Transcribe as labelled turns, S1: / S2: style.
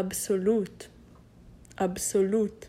S1: אבסולוט, אבסולוט.